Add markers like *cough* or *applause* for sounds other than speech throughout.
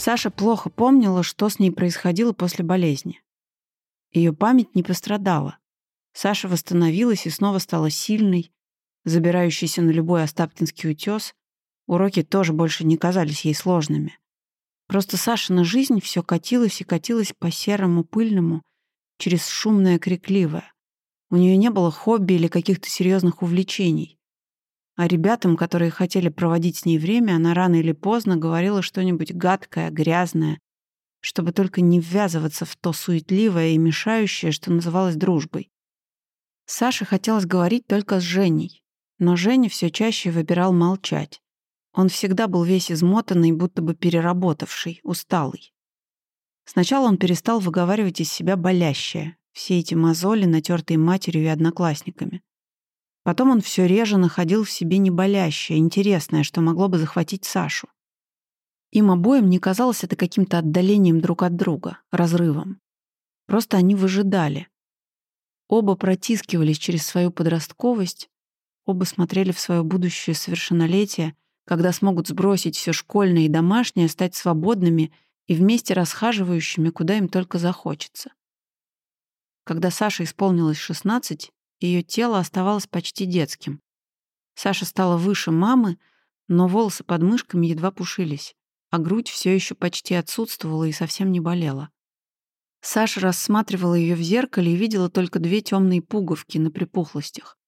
Саша плохо помнила, что с ней происходило после болезни. Ее память не пострадала. Саша восстановилась и снова стала сильной, забирающейся на любой Остапкинский утес. Уроки тоже больше не казались ей сложными. Просто Сашина жизнь все катилась и катилась по серому пыльному, через шумное крикливое. У нее не было хобби или каких-то серьезных увлечений. А ребятам, которые хотели проводить с ней время, она рано или поздно говорила что-нибудь гадкое, грязное, чтобы только не ввязываться в то суетливое и мешающее, что называлось дружбой. Саше хотелось говорить только с Женей, но Женя все чаще выбирал молчать. Он всегда был весь измотанный, будто бы переработавший, усталый. Сначала он перестал выговаривать из себя болящее, все эти мозоли, натертые матерью и одноклассниками. Потом он все реже находил в себе неболящее, интересное, что могло бы захватить Сашу. Им обоим не казалось это каким-то отдалением друг от друга, разрывом. Просто они выжидали. Оба протискивались через свою подростковость, оба смотрели в свое будущее совершеннолетие, когда смогут сбросить все школьное и домашнее, стать свободными и вместе расхаживающими, куда им только захочется. Когда Саше исполнилось 16, ее тело оставалось почти детским. Саша стала выше мамы, но волосы под мышками едва пушились, а грудь все еще почти отсутствовала и совсем не болела. Саша рассматривала ее в зеркале и видела только две темные пуговки на припухлостях.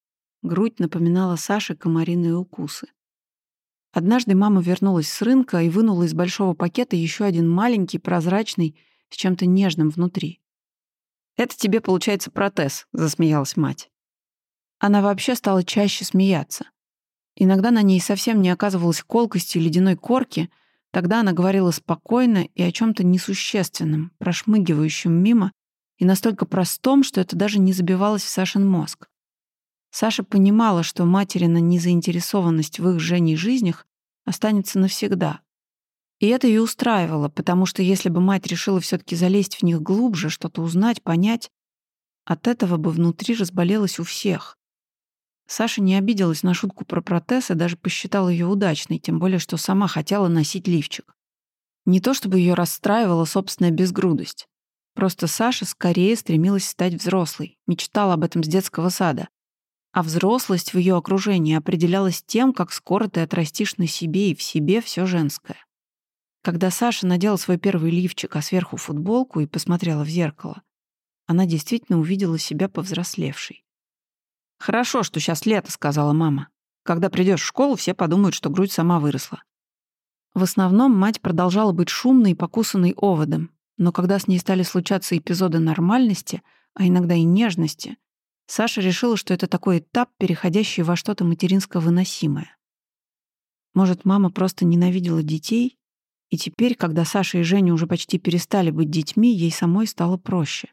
Грудь напоминала Саше комариные укусы. Однажды мама вернулась с рынка и вынула из большого пакета еще один маленький, прозрачный, с чем-то нежным внутри. «Это тебе, получается, протез», — засмеялась мать. Она вообще стала чаще смеяться. Иногда на ней совсем не оказывалось колкости ледяной корки, тогда она говорила спокойно и о чем то несущественном, прошмыгивающем мимо, и настолько простом, что это даже не забивалось в Сашин мозг. Саша понимала, что материна незаинтересованность в их Женей жизнях останется навсегда. И это ее устраивало, потому что если бы мать решила все таки залезть в них глубже, что-то узнать, понять, от этого бы внутри разболелось у всех. Саша не обиделась на шутку про протез и даже посчитала ее удачной, тем более, что сама хотела носить лифчик. Не то чтобы ее расстраивала собственная безгрудость. Просто Саша скорее стремилась стать взрослой, мечтала об этом с детского сада. А взрослость в ее окружении определялась тем, как скоро ты отрастишь на себе и в себе все женское. Когда Саша надела свой первый лифчик, а сверху футболку и посмотрела в зеркало, она действительно увидела себя повзрослевшей. «Хорошо, что сейчас лето», — сказала мама. «Когда придешь в школу, все подумают, что грудь сама выросла». В основном мать продолжала быть шумной и покусанной оводом, но когда с ней стали случаться эпизоды нормальности, а иногда и нежности, Саша решила, что это такой этап, переходящий во что-то материнско-выносимое. Может, мама просто ненавидела детей, и теперь, когда Саша и Женя уже почти перестали быть детьми, ей самой стало проще.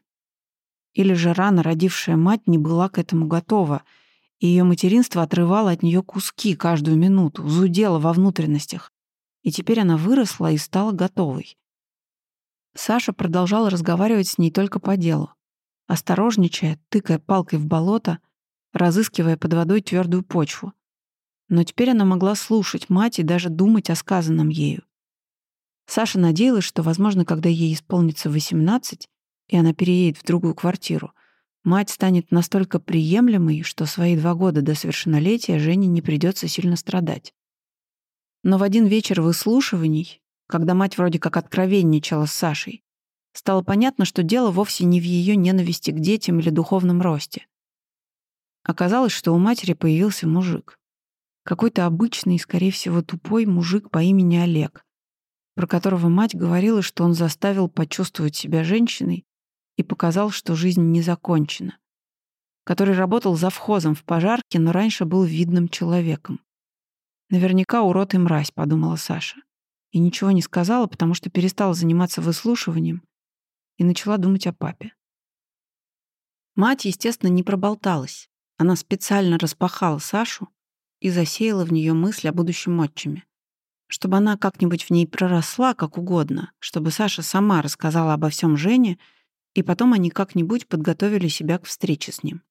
Или же рано родившая мать не была к этому готова, и ее материнство отрывало от нее куски каждую минуту, зудело во внутренностях. И теперь она выросла и стала готовой. Саша продолжала разговаривать с ней только по делу, осторожничая, тыкая палкой в болото, разыскивая под водой твердую почву. Но теперь она могла слушать мать и даже думать о сказанном ею. Саша надеялась, что, возможно, когда ей исполнится 18, и она переедет в другую квартиру, мать станет настолько приемлемой, что свои два года до совершеннолетия Жене не придется сильно страдать. Но в один вечер выслушиваний, когда мать вроде как откровенничала с Сашей, стало понятно, что дело вовсе не в ее ненависти к детям или духовном росте. Оказалось, что у матери появился мужик. Какой-то обычный, скорее всего, тупой мужик по имени Олег, про которого мать говорила, что он заставил почувствовать себя женщиной и показал, что жизнь не закончена. Который работал завхозом в пожарке, но раньше был видным человеком. Наверняка урод и мразь, подумала Саша. И ничего не сказала, потому что перестала заниматься выслушиванием и начала думать о папе. Мать, естественно, не проболталась. Она специально распахала Сашу и засеяла в нее мысль о будущем отчиме. Чтобы она как-нибудь в ней проросла, как угодно, чтобы Саша сама рассказала обо всем Жене и потом они как-нибудь подготовили себя к встрече с ним.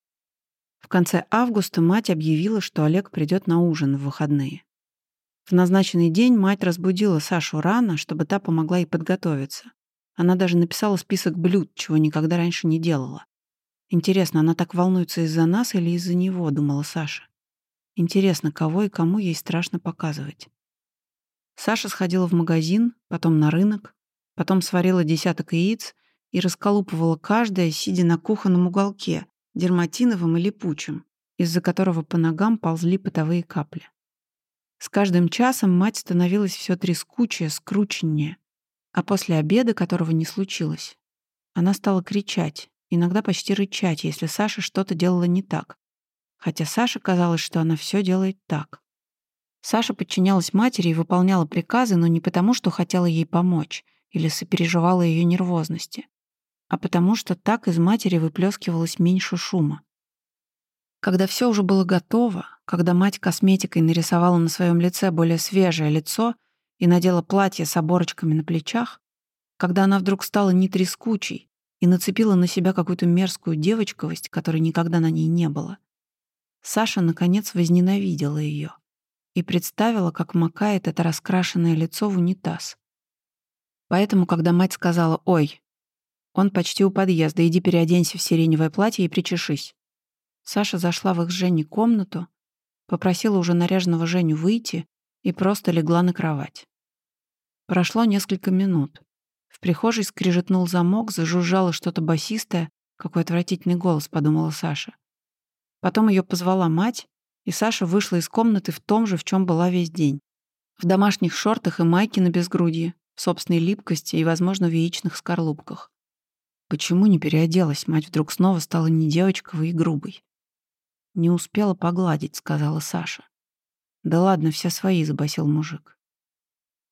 В конце августа мать объявила, что Олег придет на ужин в выходные. В назначенный день мать разбудила Сашу рано, чтобы та помогла ей подготовиться. Она даже написала список блюд, чего никогда раньше не делала. Интересно, она так волнуется из-за нас или из-за него, думала Саша. Интересно, кого и кому ей страшно показывать. Саша сходила в магазин, потом на рынок, потом сварила десяток яиц и расколупывала каждое, сидя на кухонном уголке, дерматиновым или липучим, из-за которого по ногам ползли потовые капли. С каждым часом мать становилась все трескучее, скрученнее, а после обеда, которого не случилось, она стала кричать, иногда почти рычать, если Саша что-то делала не так. Хотя Саше казалось, что она все делает так. Саша подчинялась матери и выполняла приказы, но не потому, что хотела ей помочь или сопереживала ее нервозности, а потому что так из матери выплескивалось меньше шума. Когда все уже было готово, когда мать косметикой нарисовала на своем лице более свежее лицо и надела платье с оборочками на плечах, когда она вдруг стала не трескучей, и нацепила на себя какую-то мерзкую девочковость, которой никогда на ней не было. Саша, наконец, возненавидела ее и представила, как макает это раскрашенное лицо в унитаз. Поэтому, когда мать сказала «Ой, он почти у подъезда, иди переоденься в сиреневое платье и причешись», Саша зашла в их с Женей комнату, попросила уже наряженного Женю выйти и просто легла на кровать. Прошло несколько минут. В прихожей скрижетнул замок, зажужжало что-то басистое. Какой отвратительный голос, подумала Саша. Потом ее позвала мать, и Саша вышла из комнаты в том же, в чем была весь день. В домашних шортах и майке на безгрудье, в собственной липкости и, возможно, в яичных скорлупках. Почему не переоделась? Мать вдруг снова стала не девочковой и грубой. «Не успела погладить», — сказала Саша. «Да ладно, все свои», — забасил мужик.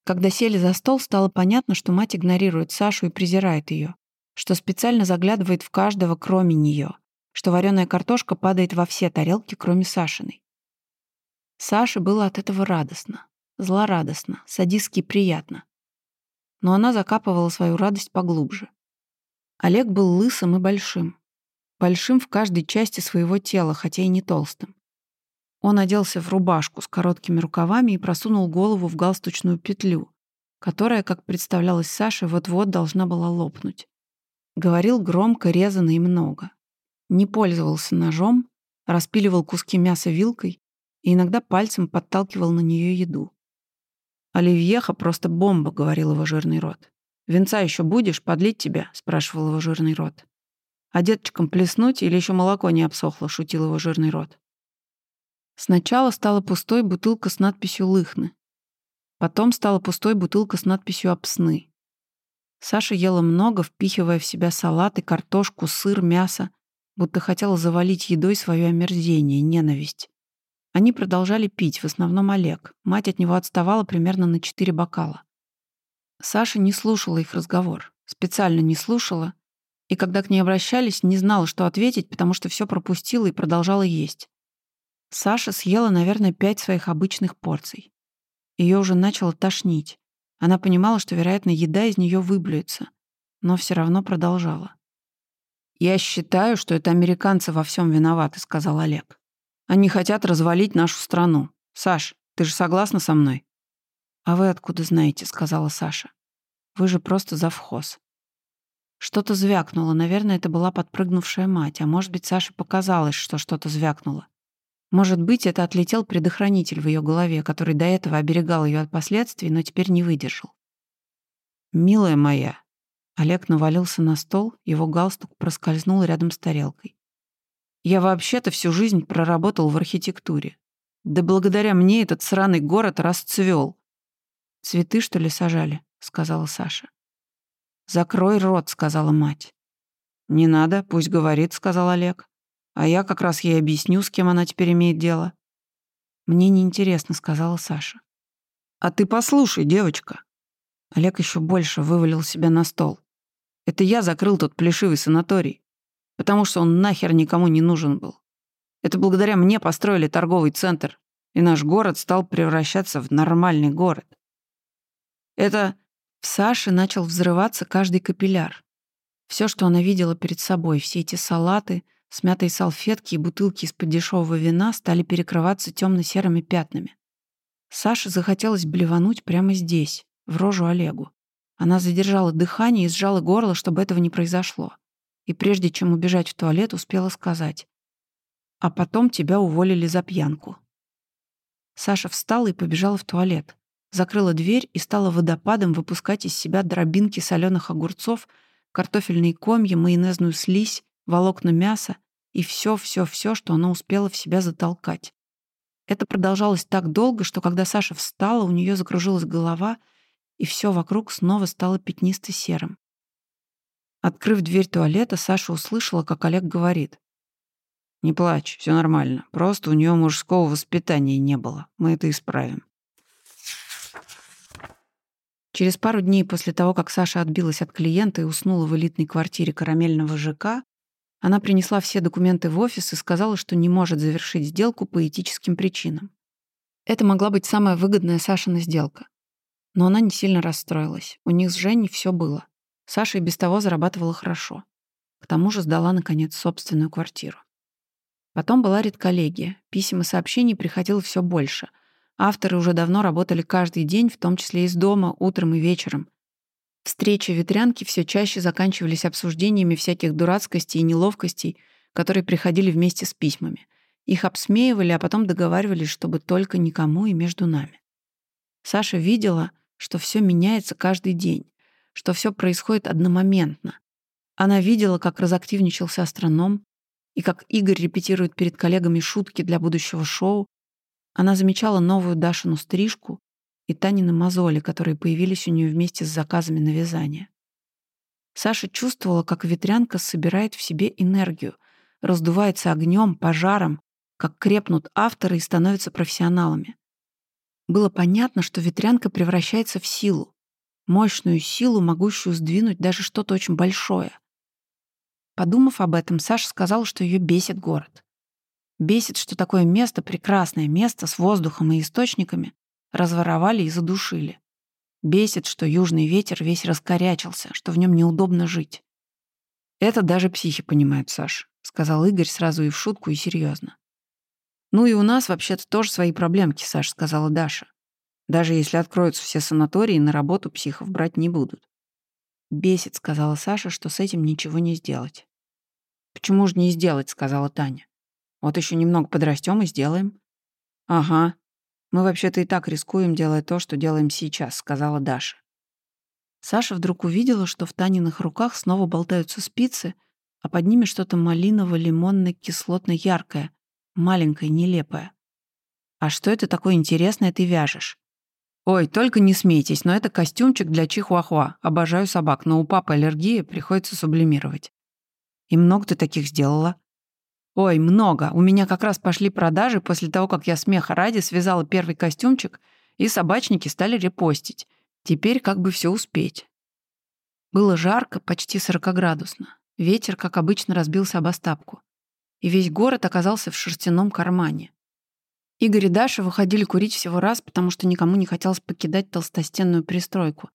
Когда сели за стол, стало понятно, что мать игнорирует Сашу и презирает ее, что специально заглядывает в каждого, кроме нее, что вареная картошка падает во все тарелки, кроме Сашиной. Саше было от этого радостно, злорадостно, садистски приятно. Но она закапывала свою радость поглубже. Олег был лысым и большим. Большим в каждой части своего тела, хотя и не толстым. Он оделся в рубашку с короткими рукавами и просунул голову в галстучную петлю, которая, как представлялось Саше, вот-вот должна была лопнуть. Говорил громко, резано и много. Не пользовался ножом, распиливал куски мяса вилкой и иногда пальцем подталкивал на нее еду. «Оливьеха просто бомба», — говорил его жирный рот. «Венца еще будешь? Подлить тебя?» — спрашивал его жирный рот. «А деточкам плеснуть или еще молоко не обсохло?» — шутил его жирный рот. Сначала стала пустой бутылка с надписью «Лыхны». Потом стала пустой бутылка с надписью «Обсны». Саша ела много, впихивая в себя салаты, картошку, сыр, мясо, будто хотела завалить едой свое омерзение, ненависть. Они продолжали пить, в основном Олег. Мать от него отставала примерно на четыре бокала. Саша не слушала их разговор. Специально не слушала. И когда к ней обращались, не знала, что ответить, потому что все пропустила и продолжала есть. Саша съела, наверное, пять своих обычных порций. Ее уже начало тошнить. Она понимала, что, вероятно, еда из нее выблюется, но все равно продолжала. «Я считаю, что это американцы во всем виноваты», — сказал Олег. «Они хотят развалить нашу страну. Саш, ты же согласна со мной?» «А вы откуда знаете?» — сказала Саша. «Вы же просто завхоз». Что-то звякнуло. Наверное, это была подпрыгнувшая мать, а может быть, Саше показалось, что что-то звякнуло. Может быть, это отлетел предохранитель в ее голове, который до этого оберегал ее от последствий, но теперь не выдержал. «Милая моя», Олег навалился на стол, его галстук проскользнул рядом с тарелкой. «Я вообще-то всю жизнь проработал в архитектуре. Да благодаря мне этот сраный город расцвел. «Цветы, что ли, сажали?» — сказала Саша. «Закрой рот», — сказала мать. «Не надо, пусть говорит», — сказал Олег. А я как раз ей объясню, с кем она теперь имеет дело. Мне неинтересно, сказала Саша. А ты послушай, девочка. Олег еще больше вывалил себя на стол. Это я закрыл тот плешивый санаторий, потому что он нахер никому не нужен был. Это благодаря мне построили торговый центр, и наш город стал превращаться в нормальный город. Это в Саше начал взрываться каждый капилляр. Все, что она видела перед собой, все эти салаты — Смятые салфетки и бутылки из-под дешевого вина стали перекрываться темно-серыми пятнами. Саше захотелось блевануть прямо здесь, в рожу Олегу. Она задержала дыхание и сжала горло, чтобы этого не произошло. И прежде чем убежать в туалет, успела сказать. «А потом тебя уволили за пьянку». Саша встала и побежала в туалет. Закрыла дверь и стала водопадом выпускать из себя дробинки соленых огурцов, картофельные комья, майонезную слизь, волокна мяса и все-все-все, что она успела в себя затолкать. Это продолжалось так долго, что когда Саша встала, у нее закружилась голова, и все вокруг снова стало пятнисто-серым. Открыв дверь туалета, Саша услышала, как Олег говорит. «Не плачь, все нормально. Просто у нее мужского воспитания не было. Мы это исправим». Через пару дней после того, как Саша отбилась от клиента и уснула в элитной квартире карамельного ЖК, она принесла все документы в офис и сказала, что не может завершить сделку по этическим причинам. Это могла быть самая выгодная Сашина сделка. Но она не сильно расстроилась. У них с Женей все было. Саша и без того зарабатывала хорошо. К тому же сдала, наконец, собственную квартиру. Потом была редколлегия. Писем и сообщений приходило все больше. Авторы уже давно работали каждый день, в том числе из дома, утром и вечером, Встречи ветрянки все чаще заканчивались обсуждениями всяких дурацкостей и неловкостей, которые приходили вместе с письмами. Их обсмеивали, а потом договаривались, чтобы только никому и между нами. Саша видела, что все меняется каждый день, что все происходит одномоментно. Она видела, как разактивничался астроном, и как Игорь репетирует перед коллегами шутки для будущего шоу. Она замечала новую Дашину стрижку, и Танины мозоли, которые появились у нее вместе с заказами на вязание. Саша чувствовала, как ветрянка собирает в себе энергию, раздувается огнем, пожаром, как крепнут авторы и становятся профессионалами. Было понятно, что ветрянка превращается в силу, мощную силу, могущую сдвинуть даже что-то очень большое. Подумав об этом, Саша сказала, что ее бесит город. Бесит, что такое место, прекрасное место с воздухом и источниками, разворовали и задушили. Бесит, что южный ветер весь раскорячился, что в нем неудобно жить. «Это даже психи понимают, Саш», — сказал Игорь сразу и в шутку, и серьезно. «Ну и у нас вообще-то тоже свои проблемки, Саш», — сказала Даша. «Даже если откроются все санатории, на работу психов брать не будут». «Бесит», — сказала Саша, — «что с этим ничего не сделать». «Почему же не сделать?» — сказала Таня. «Вот еще немного подрастем и сделаем». «Ага», «Мы вообще-то и так рискуем, делая то, что делаем сейчас», — сказала Даша. Саша вдруг увидела, что в Таниных руках снова болтаются спицы, а под ними что-то малиново-лимонно-кислотно-яркое, маленькое, нелепое. «А что это такое интересное ты вяжешь?» «Ой, только не смейтесь, но это костюмчик для чихуахуа. Обожаю собак, но у папы аллергия, приходится сублимировать». «И много ты таких сделала?» Ой, много. У меня как раз пошли продажи после того, как я смеха ради связала первый костюмчик, и собачники стали репостить. Теперь как бы все успеть. Было жарко, почти 40-градусно. Ветер, как обычно, разбился об остапку. И весь город оказался в шерстяном кармане. Игорь и Даша выходили курить всего раз, потому что никому не хотелось покидать толстостенную пристройку.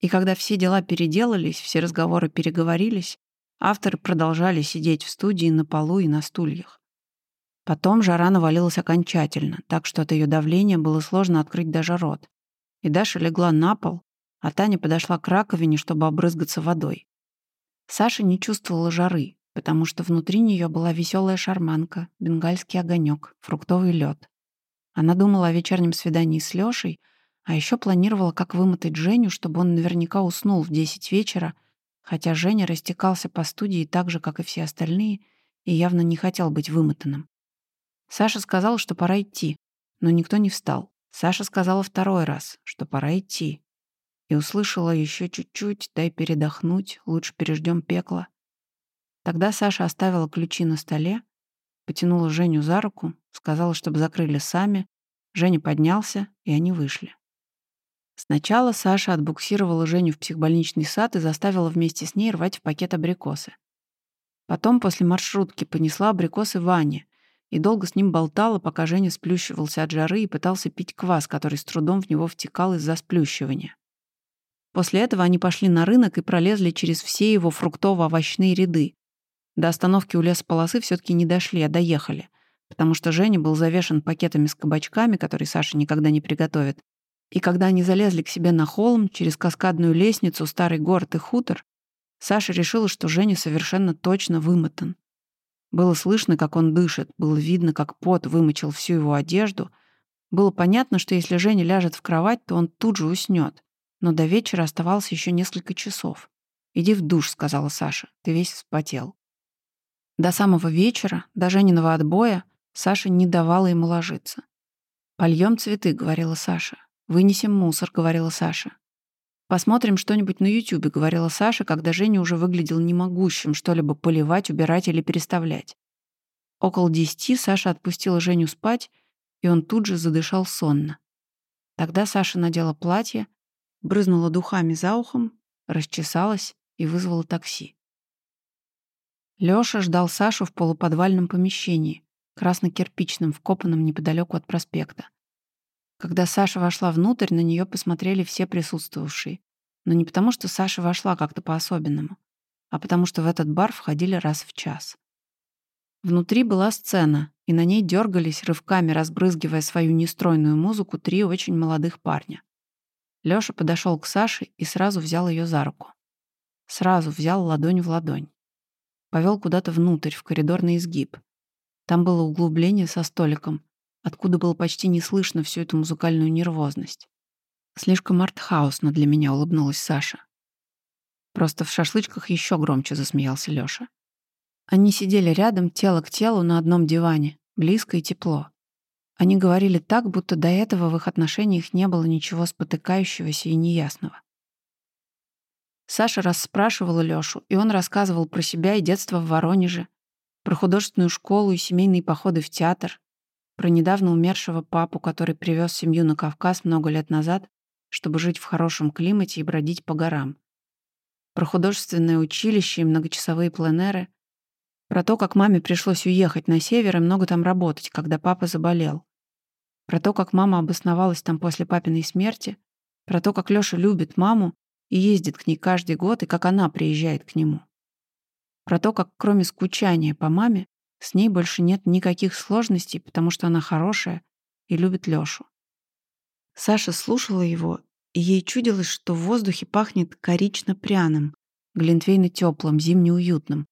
И когда все дела переделались, все разговоры переговорились, Авторы продолжали сидеть в студии на полу и на стульях. Потом жара навалилась окончательно, так что от ее давления было сложно открыть даже рот. И Даша легла на пол, а Таня подошла к раковине, чтобы обрызгаться водой. Саша не чувствовала жары, потому что внутри нее была веселая шарманка, бенгальский огонек, фруктовый лед. Она думала о вечернем свидании с Лешей, а еще планировала, как вымотать Женю, чтобы он наверняка уснул в 10 вечера — хотя Женя растекался по студии так же, как и все остальные, и явно не хотел быть вымотанным. Саша сказала, что пора идти, но никто не встал. Саша сказала второй раз, что пора идти. И услышала еще чуть-чуть, дай передохнуть, лучше переждем пекло. Тогда Саша оставила ключи на столе, потянула Женю за руку, сказала, чтобы закрыли сами. Женя поднялся, и они вышли. Сначала Саша отбуксировала Женю в психбольничный сад и заставила вместе с ней рвать в пакет абрикосы. Потом после маршрутки понесла абрикосы Ване и долго с ним болтала, пока Женя сплющивался от жары и пытался пить квас, который с трудом в него втекал из-за сплющивания. После этого они пошли на рынок и пролезли через все его фруктово-овощные ряды. До остановки у лесополосы все таки не дошли, а доехали. потому что Женя был завешен пакетами с кабачками, которые Саша никогда не приготовит. И когда они залезли к себе на холм через каскадную лестницу, старый город и хутор, Саша решила, что Женя совершенно точно вымотан. Было слышно, как он дышит, было видно, как пот вымочил всю его одежду. Было понятно, что если Женя ляжет в кровать, то он тут же уснет. Но до вечера оставалось еще несколько часов. «Иди в душ», — сказала Саша. «Ты весь вспотел». До самого вечера, до Жениного отбоя, Саша не давала ему ложиться. «Польем цветы», — говорила Саша. «Вынесем мусор», — говорила Саша. «Посмотрим что-нибудь на Ютубе», — говорила Саша, когда Женя уже выглядел немогущим что-либо поливать, убирать или переставлять. Около десяти Саша отпустила Женю спать, и он тут же задышал сонно. Тогда Саша надела платье, брызнула духами за ухом, расчесалась и вызвала такси. Лёша ждал Сашу в полуподвальном помещении, красно-кирпичном, вкопанном неподалеку от проспекта. Когда Саша вошла внутрь, на нее посмотрели все присутствовавшие. Но не потому, что Саша вошла как-то по-особенному, а потому что в этот бар входили раз в час. Внутри была сцена, и на ней дергались, рывками разбрызгивая свою нестройную музыку, три очень молодых парня. Лёша подошел к Саше и сразу взял ее за руку. Сразу взял ладонь в ладонь. Повел куда-то внутрь, в коридорный изгиб. Там было углубление со столиком, откуда было почти не слышно всю эту музыкальную нервозность. Слишком артхаусно для меня улыбнулась Саша. Просто в шашлычках еще громче засмеялся Лёша. Они сидели рядом, тело к телу, на одном диване, близко и тепло. Они говорили так, будто до этого в их отношениях не было ничего спотыкающегося и неясного. Саша расспрашивала Лёшу, и он рассказывал про себя и детство в Воронеже, про художественную школу и семейные походы в театр, про недавно умершего папу, который привез семью на Кавказ много лет назад, чтобы жить в хорошем климате и бродить по горам. Про художественное училище и многочасовые пленеры. Про то, как маме пришлось уехать на север и много там работать, когда папа заболел. Про то, как мама обосновалась там после папиной смерти. Про то, как Лёша любит маму и ездит к ней каждый год, и как она приезжает к нему. Про то, как кроме скучания по маме, с ней больше нет никаких сложностей, потому что она хорошая и любит Лёшу. Саша слушала его, и ей чудилось, что в воздухе пахнет корично-пряным, глинтвейно-тёплым, зимне-уютным,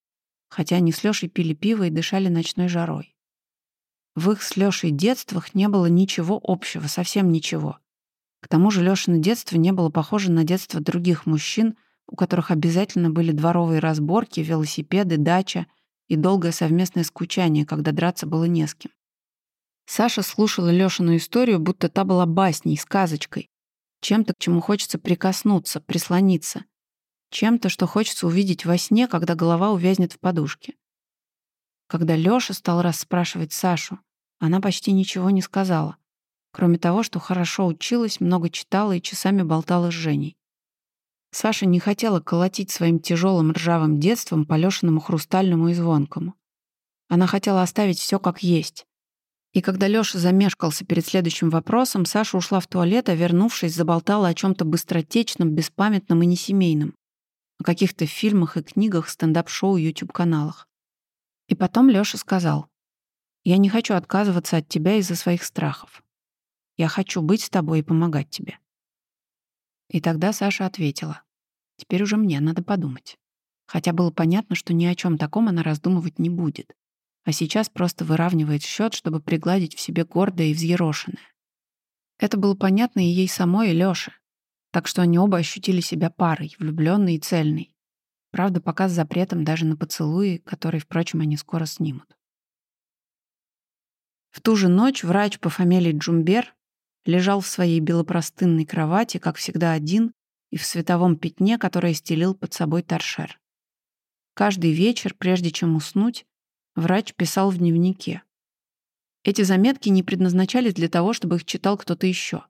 хотя они с Лёшей пили пиво и дышали ночной жарой. В их с Лёшей детствах не было ничего общего, совсем ничего. К тому же Лёшино детство не было похоже на детство других мужчин, у которых обязательно были дворовые разборки, велосипеды, дача — и долгое совместное скучание, когда драться было не с кем. Саша слушала Лёшину историю, будто та была басней, сказочкой, чем-то, к чему хочется прикоснуться, прислониться, чем-то, что хочется увидеть во сне, когда голова увязнет в подушке. Когда Лёша стал расспрашивать Сашу, она почти ничего не сказала, кроме того, что хорошо училась, много читала и часами болтала с Женей. Саша не хотела колотить своим тяжелым ржавым детством по Лёшиному хрустальному и звонкому. Она хотела оставить все как есть. И когда Лёша замешкался перед следующим вопросом, Саша ушла в туалет, а вернувшись, заболтала о чем то быстротечном, беспамятном и несемейном. О каких-то фильмах и книгах, стендап-шоу, YouTube-каналах. И потом Лёша сказал, «Я не хочу отказываться от тебя из-за своих страхов. Я хочу быть с тобой и помогать тебе». И тогда Саша ответила. Теперь уже мне надо подумать. Хотя было понятно, что ни о чем таком она раздумывать не будет. А сейчас просто выравнивает счет, чтобы пригладить в себе гордое и взъерошенное. Это было понятно и ей самой, и Лёше. Так что они оба ощутили себя парой, влюбленной и цельной. Правда, пока с запретом даже на поцелуи, которые, впрочем, они скоро снимут. В ту же ночь врач по фамилии Джумбер лежал в своей белопростынной кровати, как всегда один, и в световом пятне, которое стелил под собой торшер. Каждый вечер, прежде чем уснуть, врач писал в дневнике. Эти заметки не предназначались для того, чтобы их читал кто-то еще.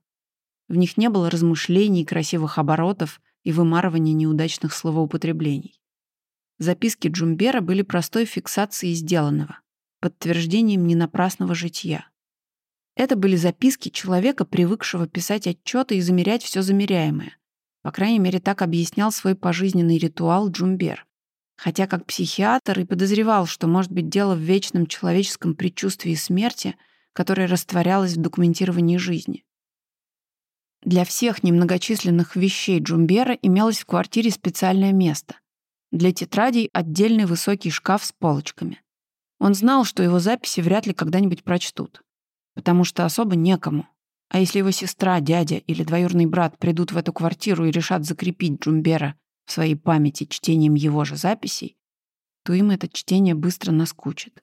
В них не было размышлений, красивых оборотов и вымарывания неудачных словоупотреблений. Записки Джумбера были простой фиксацией сделанного, подтверждением ненапрасного житья. Это были записки человека, привыкшего писать отчеты и замерять все замеряемое. По крайней мере, так объяснял свой пожизненный ритуал Джумбер. Хотя как психиатр и подозревал, что может быть дело в вечном человеческом предчувствии смерти, которое растворялось в документировании жизни. Для всех немногочисленных вещей Джумбера имелось в квартире специальное место. Для тетрадей отдельный высокий шкаф с полочками. Он знал, что его записи вряд ли когда-нибудь прочтут, потому что особо некому. А если его сестра, дядя или двоюродный брат придут в эту квартиру и решат закрепить Джумбера в своей памяти чтением его же записей, то им это чтение быстро наскучит.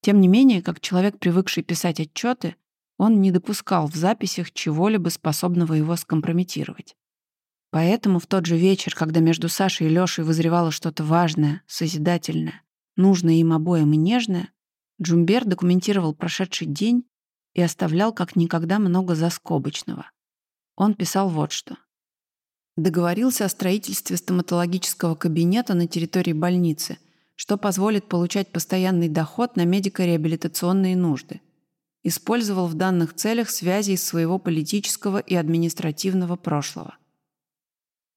Тем не менее, как человек, привыкший писать отчеты, он не допускал в записях чего-либо способного его скомпрометировать. Поэтому в тот же вечер, когда между Сашей и Лёшей вызревало что-то важное, созидательное, нужное им обоим и нежное, Джумбер документировал прошедший день и оставлял как никогда много заскобочного. Он писал вот что. Договорился о строительстве стоматологического кабинета на территории больницы, что позволит получать постоянный доход на медико-реабилитационные нужды – использовал в данных целях связи из своего политического и административного прошлого.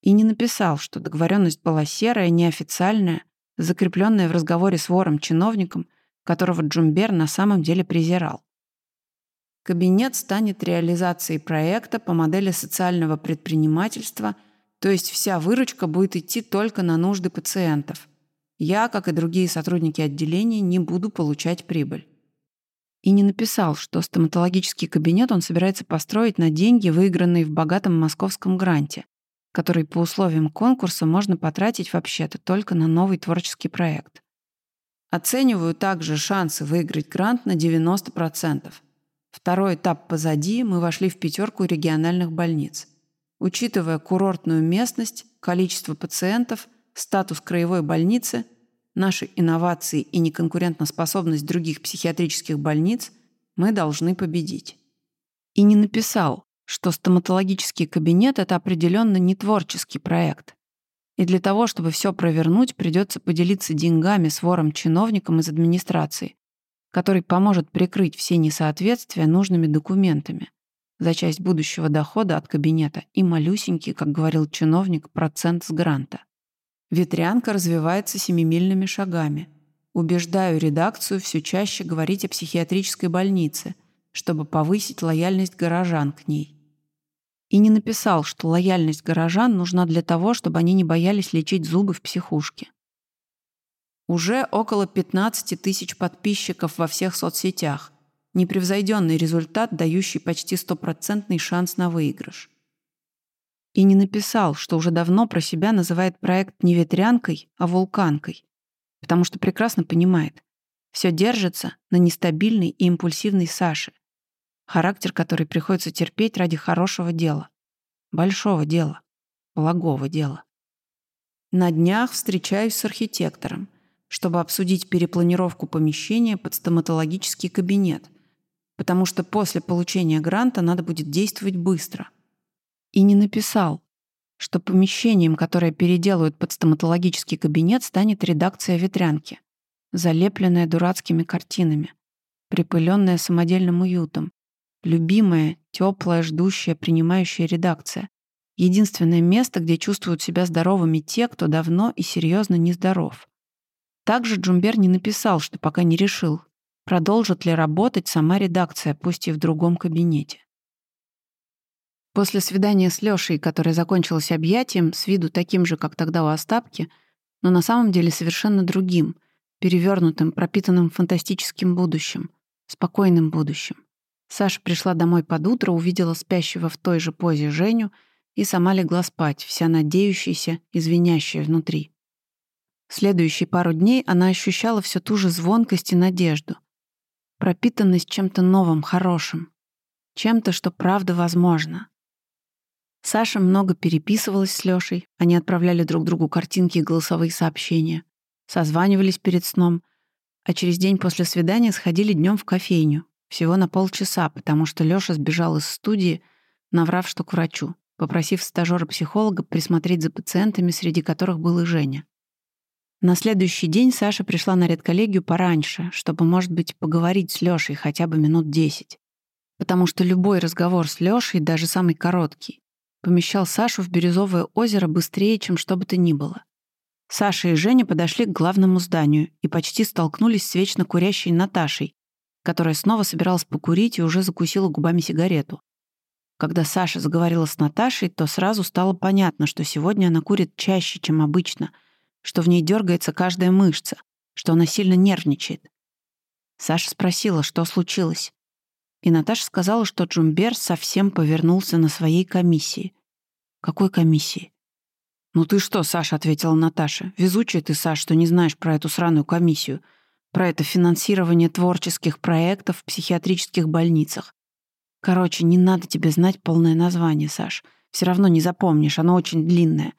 И не написал, что договоренность была серая, неофициальная, закрепленная в разговоре с вором-чиновником, которого Джумбер на самом деле презирал. Кабинет станет реализацией проекта по модели социального предпринимательства, то есть вся выручка будет идти только на нужды пациентов. Я, как и другие сотрудники отделения, не буду получать прибыль и не написал, что стоматологический кабинет он собирается построить на деньги, выигранные в богатом московском гранте, который по условиям конкурса можно потратить вообще-то только на новый творческий проект. Оцениваю также шансы выиграть грант на 90%. Второй этап позади, мы вошли в пятерку региональных больниц. Учитывая курортную местность, количество пациентов, статус краевой больницы – наши инновации и неконкурентоспособность других психиатрических больниц, мы должны победить. И не написал, что стоматологический кабинет — это определенно не творческий проект. И для того, чтобы все провернуть, придется поделиться деньгами с вором-чиновником из администрации, который поможет прикрыть все несоответствия нужными документами за часть будущего дохода от кабинета и малюсенький, как говорил чиновник, процент с гранта. Ветрянка развивается семимильными шагами. Убеждаю редакцию все чаще говорить о психиатрической больнице, чтобы повысить лояльность горожан к ней. И не написал, что лояльность горожан нужна для того, чтобы они не боялись лечить зубы в психушке. Уже около 15 тысяч подписчиков во всех соцсетях. Непревзойденный результат, дающий почти стопроцентный шанс на выигрыш. И не написал, что уже давно про себя называет проект не ветрянкой, а вулканкой, потому что прекрасно понимает, все держится на нестабильной и импульсивной Саше, характер которой приходится терпеть ради хорошего дела, большого дела, благого дела. На днях встречаюсь с архитектором, чтобы обсудить перепланировку помещения под стоматологический кабинет, потому что после получения гранта надо будет действовать быстро — и не написал, что помещением, которое переделают под стоматологический кабинет, станет редакция «Ветрянки», залепленная дурацкими картинами, припыленная самодельным уютом, любимая, теплая, ждущая, принимающая редакция. Единственное место, где чувствуют себя здоровыми те, кто давно и серьезно нездоров. Также Джумбер не написал, что пока не решил, продолжит ли работать сама редакция, пусть и в другом кабинете. После свидания с Лёшей, которое закончилось объятием, с виду таким же, как тогда у Остапки, но на самом деле совершенно другим, перевернутым, пропитанным фантастическим будущим, спокойным будущим. Саша пришла домой под утро, увидела спящего в той же позе Женю и сама легла спать, вся надеющаяся, извиняющая внутри. Следующие пару дней она ощущала всю ту же звонкость и надежду, пропитанность чем-то новым, хорошим, чем-то, что правда возможно. Саша много переписывалась с Лёшей, они отправляли друг другу картинки и голосовые сообщения, созванивались перед сном, а через день после свидания сходили днем в кофейню, всего на полчаса, потому что Лёша сбежал из студии, наврав, что к врачу, попросив стажёра-психолога присмотреть за пациентами, среди которых был и Женя. На следующий день Саша пришла на редколлегию пораньше, чтобы, может быть, поговорить с Лёшей хотя бы минут десять. Потому что любой разговор с Лёшей, даже самый короткий, помещал Сашу в Бирюзовое озеро быстрее, чем что бы то ни было. Саша и Женя подошли к главному зданию и почти столкнулись с вечно курящей Наташей, которая снова собиралась покурить и уже закусила губами сигарету. Когда Саша заговорила с Наташей, то сразу стало понятно, что сегодня она курит чаще, чем обычно, что в ней дергается каждая мышца, что она сильно нервничает. Саша спросила, что случилось. И Наташа сказала, что Джумбер совсем повернулся на своей комиссии. «Какой комиссии?» «Ну ты что, Саша?» — ответила Наташа. «Везучая ты, Саша, что не знаешь про эту сраную комиссию. Про это финансирование творческих проектов в психиатрических больницах. Короче, не надо тебе знать полное название, Саш. Все равно не запомнишь, оно очень длинное.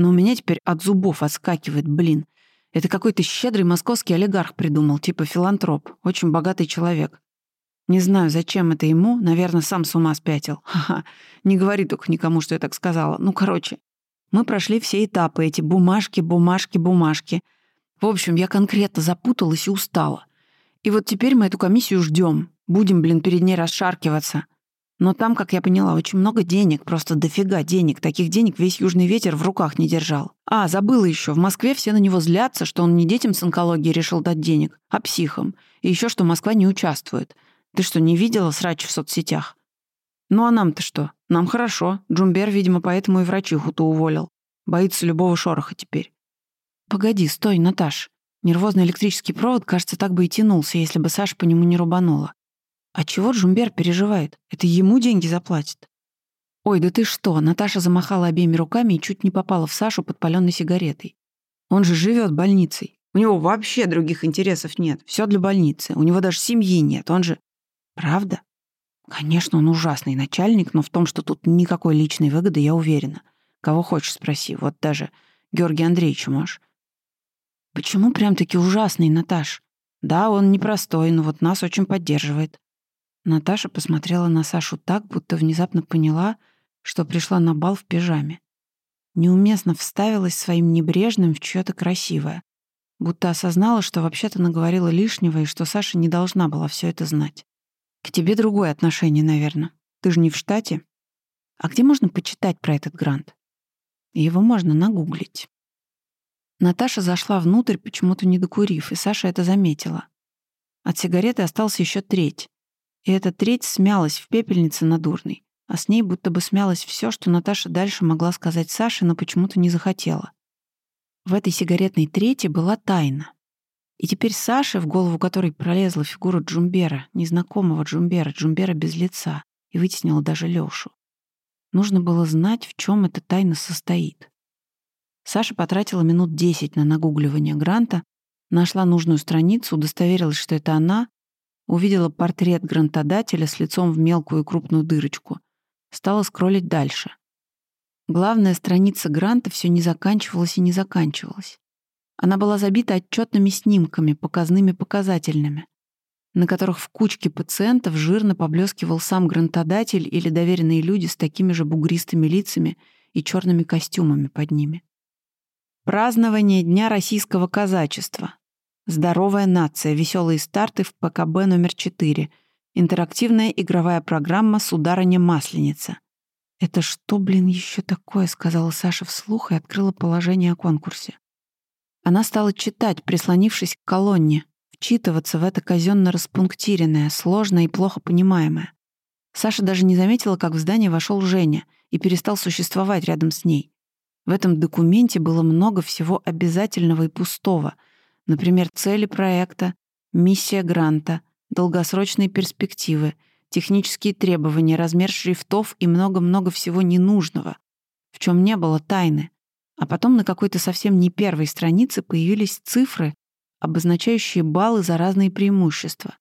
Но у меня теперь от зубов отскакивает, блин. Это какой-то щедрый московский олигарх придумал, типа филантроп. Очень богатый человек. Не знаю, зачем это ему, наверное, сам с ума спятил. *laughs* Ха-ха. Не говори только никому, что я так сказала. Ну, короче, мы прошли все этапы, эти бумажки, бумажки, бумажки. В общем, я конкретно запуталась и устала. И вот теперь мы эту комиссию ждем. Будем, блин, перед ней расшаркиваться. Но там, как я поняла, очень много денег, просто дофига денег. Таких денег весь южный ветер в руках не держал. А, забыла еще, в Москве все на него злятся, что он не детям с онкологией решил дать денег, а психам. И еще, что Москва не участвует. Ты что, не видела срач в соцсетях? Ну а нам-то что? Нам хорошо. Джумбер, видимо, поэтому и врачиху-то уволил. Боится любого шороха теперь. Погоди, стой, Наташ. Нервозный электрический провод, кажется, так бы и тянулся, если бы Саша по нему не рубанула. А чего Джумбер переживает? Это ему деньги заплатят. Ой, да ты что? Наташа замахала обеими руками и чуть не попала в Сашу подпаленной сигаретой. Он же живет больницей. У него вообще других интересов нет. Все для больницы. У него даже семьи нет. Он же... Правда? Конечно, он ужасный начальник, но в том, что тут никакой личной выгоды, я уверена. Кого хочешь, спроси. Вот даже Георгия Андреевича можешь. Почему прям-таки ужасный, Наташ? Да, он непростой, но вот нас очень поддерживает. Наташа посмотрела на Сашу так, будто внезапно поняла, что пришла на бал в пижаме. Неуместно вставилась своим небрежным в чьё-то красивое, будто осознала, что вообще-то наговорила лишнего и что Саша не должна была все это знать. К тебе другое отношение, наверное. Ты же не в штате. А где можно почитать про этот грант? Его можно нагуглить. Наташа зашла внутрь, почему-то не докурив, и Саша это заметила. От сигареты остался еще треть. И эта треть смялась в пепельнице надурной, а с ней будто бы смялось все, что Наташа дальше могла сказать Саше, но почему-то не захотела. В этой сигаретной трети была тайна. И теперь Саше, в голову которой пролезла фигура Джумбера, незнакомого Джумбера, Джумбера без лица, и вытеснила даже Лёшу. Нужно было знать, в чем эта тайна состоит. Саша потратила минут десять на нагугливание гранта, нашла нужную страницу, удостоверилась, что это она, Увидела портрет грантодателя с лицом в мелкую и крупную дырочку. Стала скроллить дальше. Главная страница гранта все не заканчивалась и не заканчивалась. Она была забита отчетными снимками, показными показательными, на которых в кучке пациентов жирно поблескивал сам грантодатель или доверенные люди с такими же бугристыми лицами и черными костюмами под ними. Празднование Дня российского казачества. Здоровая нация. Веселые старты в ПКБ номер 4. Интерактивная игровая программа «Сударыня Масленица». «Это что, блин, еще такое?» — сказала Саша вслух и открыла положение о конкурсе. Она стала читать, прислонившись к колонне, вчитываться в это казенно распунктиренное, сложное и плохо понимаемое. Саша даже не заметила, как в здание вошел Женя и перестал существовать рядом с ней. В этом документе было много всего обязательного и пустого — Например, цели проекта, миссия гранта, долгосрочные перспективы, технические требования, размер шрифтов и много-много всего ненужного, в чем не было тайны. А потом на какой-то совсем не первой странице появились цифры, обозначающие баллы за разные преимущества.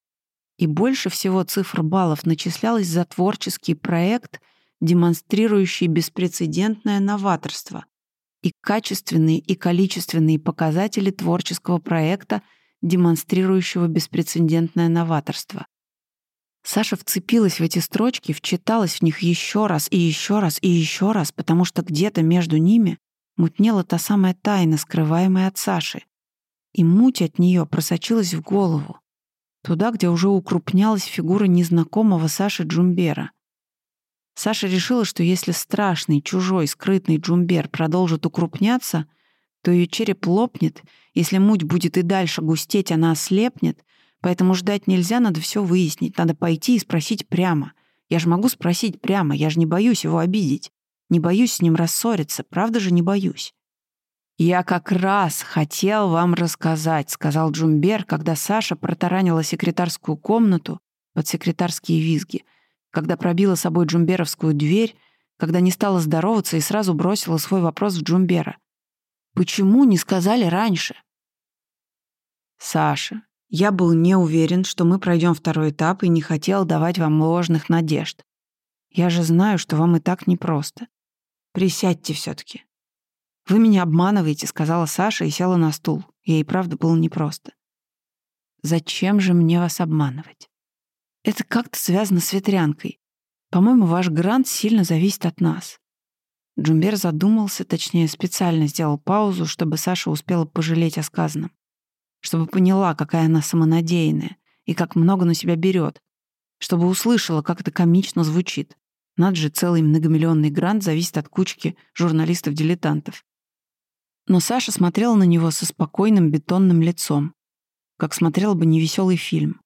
И больше всего цифр баллов начислялось за творческий проект, демонстрирующий беспрецедентное новаторство, и качественные и количественные показатели творческого проекта, демонстрирующего беспрецедентное новаторство. Саша вцепилась в эти строчки, вчиталась в них еще раз и еще раз и еще раз, потому что где-то между ними мутнела та самая тайна, скрываемая от Саши. И муть от нее просочилась в голову, туда, где уже укрупнялась фигура незнакомого Саши Джумбера — Саша решила, что если страшный, чужой, скрытный Джумбер продолжит укрупняться, то ее череп лопнет, если муть будет и дальше густеть, она ослепнет, поэтому ждать нельзя, надо все выяснить, надо пойти и спросить прямо. Я же могу спросить прямо, я же не боюсь его обидеть. Не боюсь с ним рассориться, правда же не боюсь. «Я как раз хотел вам рассказать», — сказал Джумбер, когда Саша протаранила секретарскую комнату под секретарские визги, когда пробила собой джумберовскую дверь, когда не стала здороваться и сразу бросила свой вопрос в Джумбера. «Почему не сказали раньше?» «Саша, я был не уверен, что мы пройдем второй этап и не хотел давать вам ложных надежд. Я же знаю, что вам и так непросто. Присядьте все таки «Вы меня обманываете», — сказала Саша и села на стул. Ей правда было непросто. «Зачем же мне вас обманывать? Это как-то связано с ветрянкой. По-моему, ваш грант сильно зависит от нас». Джумбер задумался, точнее, специально сделал паузу, чтобы Саша успела пожалеть о сказанном. Чтобы поняла, какая она самонадеянная и как много на себя берет. Чтобы услышала, как это комично звучит. Над же целый многомиллионный грант зависит от кучки журналистов-дилетантов. Но Саша смотрела на него со спокойным бетонным лицом, как смотрел бы невеселый фильм.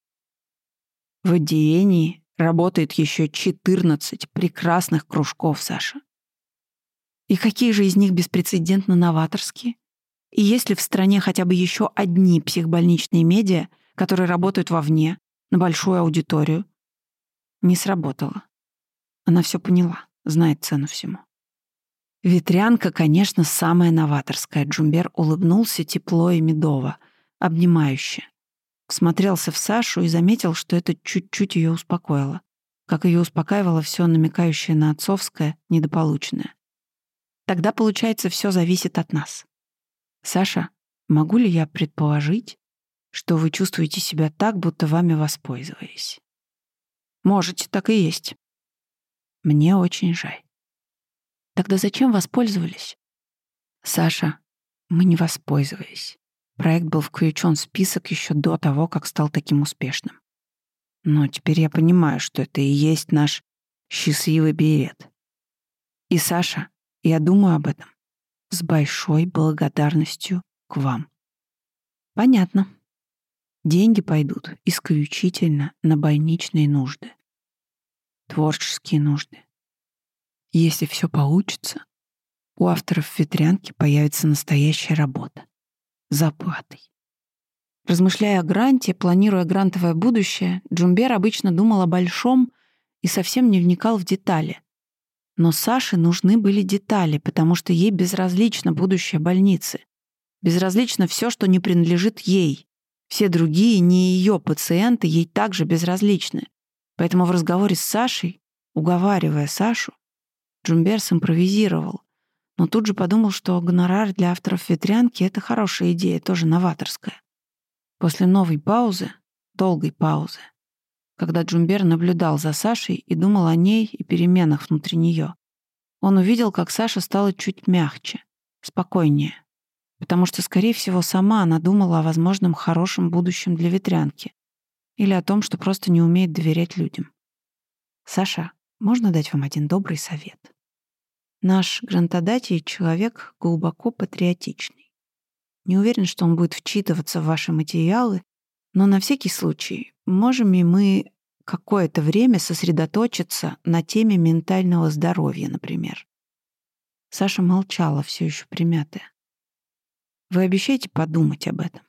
В отделении работает еще 14 прекрасных кружков, Саша. И какие же из них беспрецедентно новаторские? И есть ли в стране хотя бы еще одни психбольничные медиа, которые работают вовне, на большую аудиторию? Не сработало. Она все поняла, знает цену всему. Ветрянка, конечно, самая новаторская. Джумбер улыбнулся тепло и медово, обнимающе. Смотрелся в Сашу и заметил, что это чуть-чуть ее успокоило. Как ее успокаивало все намекающее на отцовское, недополученное. Тогда, получается, все зависит от нас. Саша, могу ли я предположить, что вы чувствуете себя так, будто вами воспользовались? Можете, так и есть. Мне очень жаль. Тогда зачем воспользовались? Саша, мы не воспользовались. Проект был включен в список еще до того, как стал таким успешным. Но теперь я понимаю, что это и есть наш счастливый билет. И, Саша, я думаю об этом с большой благодарностью к вам. Понятно. Деньги пойдут исключительно на больничные нужды. Творческие нужды. Если все получится, у авторов «Ветрянки» появится настоящая работа. За платой. Размышляя о гранте, планируя грантовое будущее, Джумбер обычно думал о большом и совсем не вникал в детали. Но Саше нужны были детали, потому что ей безразлично будущее больницы. Безразлично все, что не принадлежит ей. Все другие, не ее пациенты, ей также безразличны. Поэтому в разговоре с Сашей, уговаривая Сашу, Джумбер импровизировал, но тут же подумал, что гонорар для авторов «Ветрянки» — это хорошая идея, тоже новаторская. После новой паузы, долгой паузы, когда Джумбер наблюдал за Сашей и думал о ней и переменах внутри нее, он увидел, как Саша стала чуть мягче, спокойнее, потому что, скорее всего, сама она думала о возможном хорошем будущем для ветрянки или о том, что просто не умеет доверять людям. «Саша, можно дать вам один добрый совет?» Наш грантодатель — человек глубоко патриотичный. Не уверен, что он будет вчитываться в ваши материалы, но на всякий случай, можем ли мы какое-то время сосредоточиться на теме ментального здоровья, например? Саша молчала, все еще примятая. Вы обещаете подумать об этом?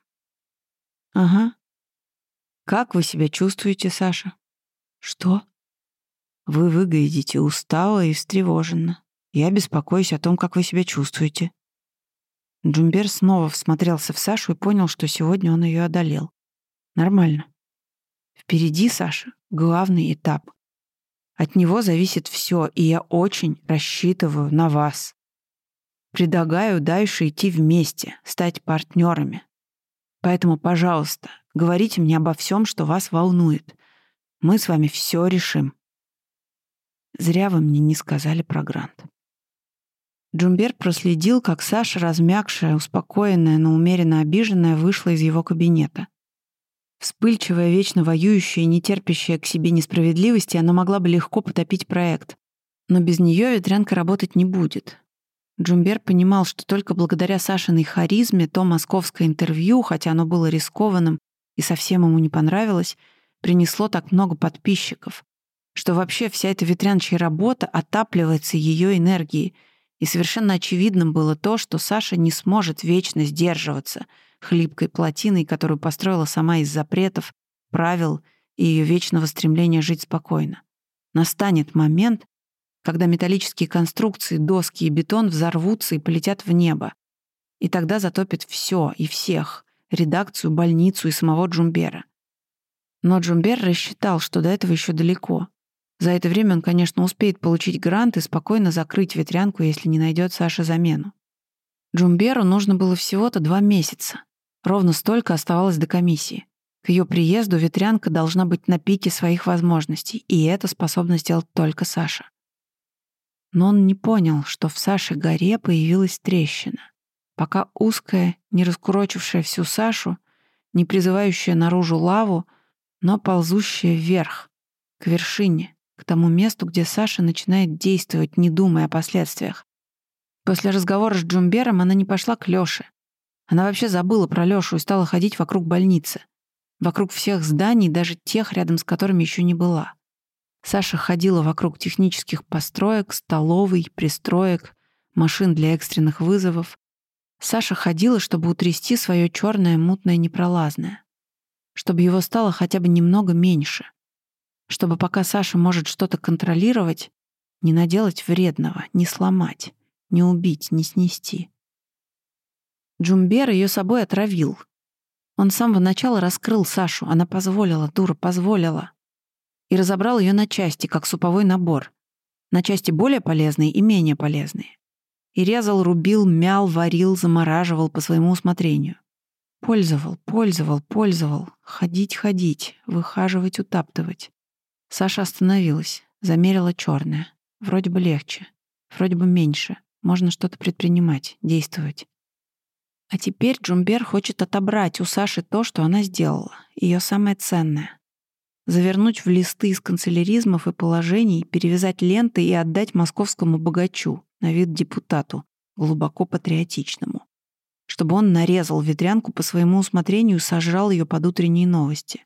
Ага. Как вы себя чувствуете, Саша? Что? Вы выглядите устало и встревоженно. Я беспокоюсь о том, как вы себя чувствуете». Джумбер снова всмотрелся в Сашу и понял, что сегодня он ее одолел. Нормально. Впереди, Саша, главный этап. От него зависит все, и я очень рассчитываю на вас. Предлагаю дальше идти вместе, стать партнерами. Поэтому, пожалуйста, говорите мне обо всем, что вас волнует. Мы с вами все решим. Зря вы мне не сказали про грант. Джумбер проследил, как Саша, размягшая, успокоенная, но умеренно обиженная, вышла из его кабинета. Вспыльчивая, вечно воюющая и нетерпящая к себе несправедливости, она могла бы легко потопить проект. Но без нее ветрянка работать не будет. Джумбер понимал, что только благодаря Сашиной харизме то московское интервью, хотя оно было рискованным и совсем ему не понравилось, принесло так много подписчиков, что вообще вся эта ветрянчья работа отапливается ее энергией, и совершенно очевидным было то, что Саша не сможет вечно сдерживаться хлипкой плотиной, которую построила сама из запретов, правил и ее вечного стремления жить спокойно. Настанет момент, когда металлические конструкции, доски и бетон взорвутся и полетят в небо. И тогда затопит все и всех — редакцию, больницу и самого Джумбера. Но Джумбер рассчитал, что до этого еще далеко. За это время он, конечно, успеет получить грант и спокойно закрыть ветрянку, если не найдет Саше замену. Джумберу нужно было всего-то два месяца. Ровно столько оставалось до комиссии. К ее приезду ветрянка должна быть на пике своих возможностей, и это способна сделать только Саша. Но он не понял, что в Саше горе появилась трещина. Пока узкая, не раскурочившая всю Сашу, не призывающая наружу лаву, но ползущая вверх, к вершине, к тому месту, где Саша начинает действовать, не думая о последствиях. После разговора с Джумбером она не пошла к Лёше. Она вообще забыла про Лёшу и стала ходить вокруг больницы. Вокруг всех зданий, даже тех, рядом с которыми еще не была. Саша ходила вокруг технических построек, столовой, пристроек, машин для экстренных вызовов. Саша ходила, чтобы утрясти свое черное, мутное, непролазное. Чтобы его стало хотя бы немного меньше. Чтобы пока Саша может что-то контролировать, не наделать вредного, не сломать, не убить, не снести. Джумбер ее собой отравил. Он с самого начала раскрыл Сашу, она позволила, дура, позволила и разобрал ее на части, как суповой набор. На части более полезные и менее полезные. И резал, рубил, мял, варил, замораживал по своему усмотрению. Пользовал, пользовал, пользовал. Ходить, ходить, выхаживать, утаптывать. Саша остановилась, замерила черное. Вроде бы легче, вроде бы меньше. Можно что-то предпринимать, действовать. А теперь Джумбер хочет отобрать у Саши то, что она сделала, ее самое ценное завернуть в листы из канцеляризмов и положений, перевязать ленты и отдать московскому богачу, на вид депутату, глубоко патриотичному. Чтобы он нарезал ветрянку по своему усмотрению и сожрал ее под утренние новости.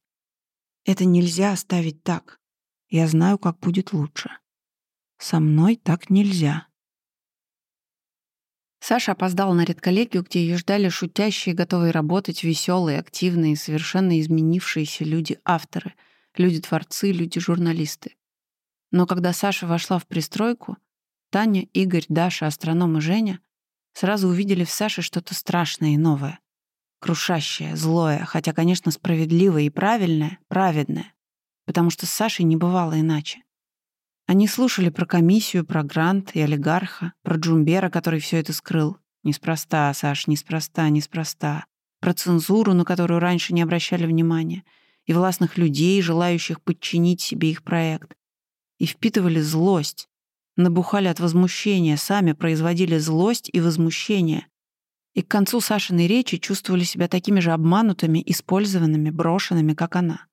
Это нельзя оставить так. Я знаю, как будет лучше. Со мной так нельзя. Саша опоздала на редколлегию, где ее ждали шутящие, готовые работать, веселые, активные, совершенно изменившиеся люди-авторы — люди-творцы, люди-журналисты. Но когда Саша вошла в пристройку, Таня, Игорь, Даша, астроном и Женя сразу увидели в Саше что-то страшное и новое. Крушащее, злое, хотя, конечно, справедливое и правильное, праведное. Потому что с Сашей не бывало иначе. Они слушали про комиссию, про грант и олигарха, про Джумбера, который все это скрыл. Неспроста, Саш, неспроста, неспроста. Про цензуру, на которую раньше не обращали внимания — и властных людей, желающих подчинить себе их проект. И впитывали злость, набухали от возмущения, сами производили злость и возмущение. И к концу Сашиной речи чувствовали себя такими же обманутыми, использованными, брошенными, как она.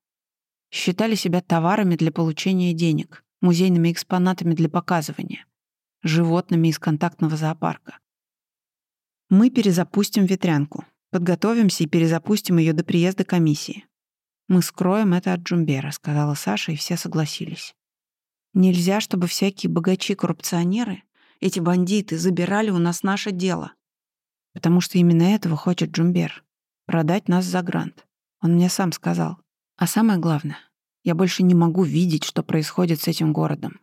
Считали себя товарами для получения денег, музейными экспонатами для показывания, животными из контактного зоопарка. Мы перезапустим ветрянку, подготовимся и перезапустим ее до приезда комиссии. «Мы скроем это от Джумбера», — сказала Саша, и все согласились. «Нельзя, чтобы всякие богачи-коррупционеры, эти бандиты, забирали у нас наше дело. Потому что именно этого хочет Джумбер — продать нас за грант. Он мне сам сказал. А самое главное, я больше не могу видеть, что происходит с этим городом.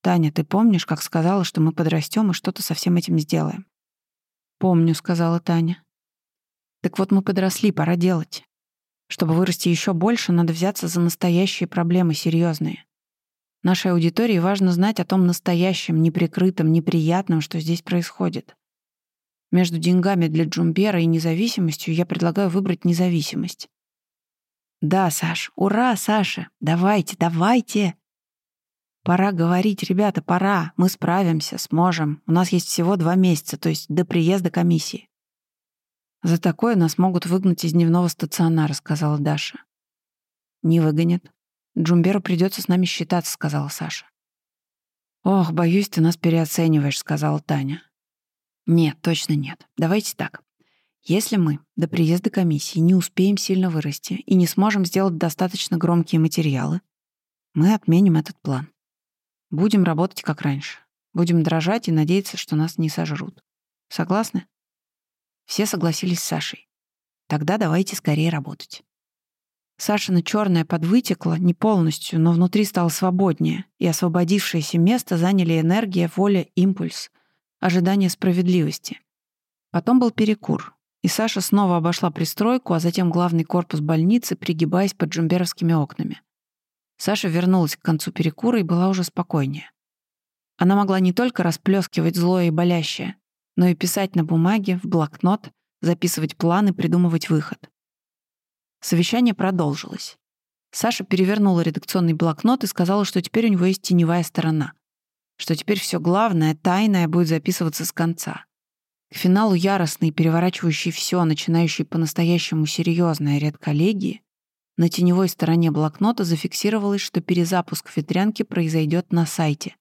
Таня, ты помнишь, как сказала, что мы подрастем и что-то со всем этим сделаем? «Помню», — сказала Таня. «Так вот мы подросли, пора делать. Чтобы вырасти еще больше, надо взяться за настоящие проблемы, серьезные. Нашей аудитории важно знать о том настоящем, неприкрытом, неприятном, что здесь происходит. Между деньгами для Джумбера и независимостью я предлагаю выбрать независимость. Да, Саш, ура, Саша, давайте, давайте. Пора говорить, ребята, пора. Мы справимся, сможем. У нас есть всего два месяца, то есть до приезда комиссии. «За такое нас могут выгнать из дневного стационара», — сказала Даша. «Не выгонят. Джумберу придется с нами считаться», — сказала Саша. «Ох, боюсь, ты нас переоцениваешь», — сказала Таня. Нет, точно нет. Давайте так. Если мы до приезда комиссии не успеем сильно вырасти и не сможем сделать достаточно громкие материалы, мы отменим этот план. Будем работать как раньше. Будем дрожать и надеяться, что нас не сожрут. Согласны? Все согласились с Сашей. Тогда давайте скорее работать. Сашина черная подвытекла не полностью, но внутри стало свободнее, и освободившееся место заняли энергия, воля, импульс, ожидание справедливости. Потом был перекур, и Саша снова обошла пристройку, а затем главный корпус больницы, пригибаясь под джумберовскими окнами. Саша вернулась к концу перекура и была уже спокойнее. Она могла не только расплескивать злое и болящее, но и писать на бумаге, в блокнот, записывать планы, придумывать выход. Совещание продолжилось. Саша перевернула редакционный блокнот и сказала, что теперь у него есть теневая сторона, что теперь все главное, тайное, будет записываться с конца. К финалу яростный, переворачивающий все, начинающий по-настоящему серьезное ряд коллегии, на теневой стороне блокнота зафиксировалось, что перезапуск ветрянки произойдет на сайте.